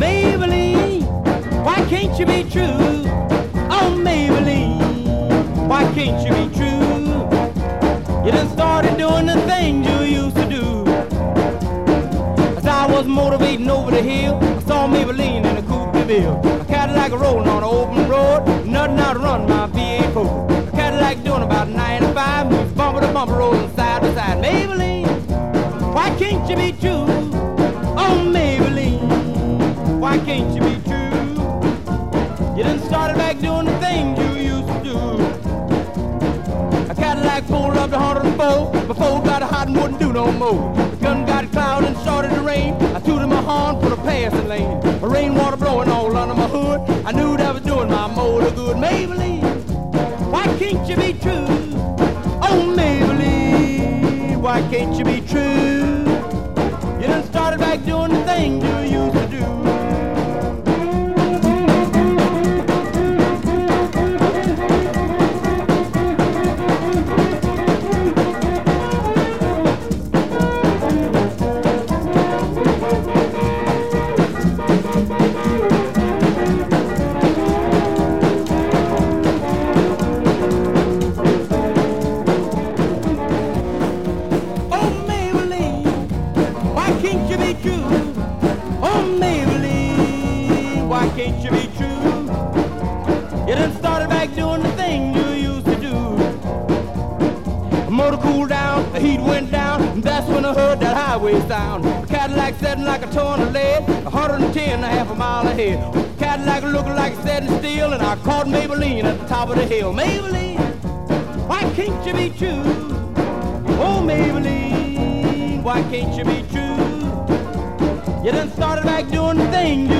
Maybellene, why can't you be true? Oh, Maybellene, why can't you be true? You done started doing the things you used to do. As I was motivating over the hill, I saw Maybellene in a coupe de. A Cadillac rolling on an open road, nothing out to run my V8 Ford. A Cadillac doing about 95, moves bumper to bumper, rolling side to side. Maybellene, you be true? Oh, Maybellene, why can't you be true? You done started back doing the things you used to do. A Cadillac pulled up to 104. Before got hot and wouldn't do no more. The gun got cloud and started to rain. I tooted my horn for the passing lane. The rainwater blowing all under my hood. I knew that was doing my motor good. Maybellene, why can't you be true? Oh, Maybellene, why can't you be doing you can't you be true? You done started back doing the thing you used to do. Motor cooled down, the heat went down, and that's when I heard that highway sound. Cadillac setting like a ton of lead, 110 and a half a mile ahead. Cadillac looking like it's setting still, and I caught Maybellene at the top of the hill. Maybellene, why can't you be true? Oh, Maybellene, why can't you be true? You done started back doing the thing you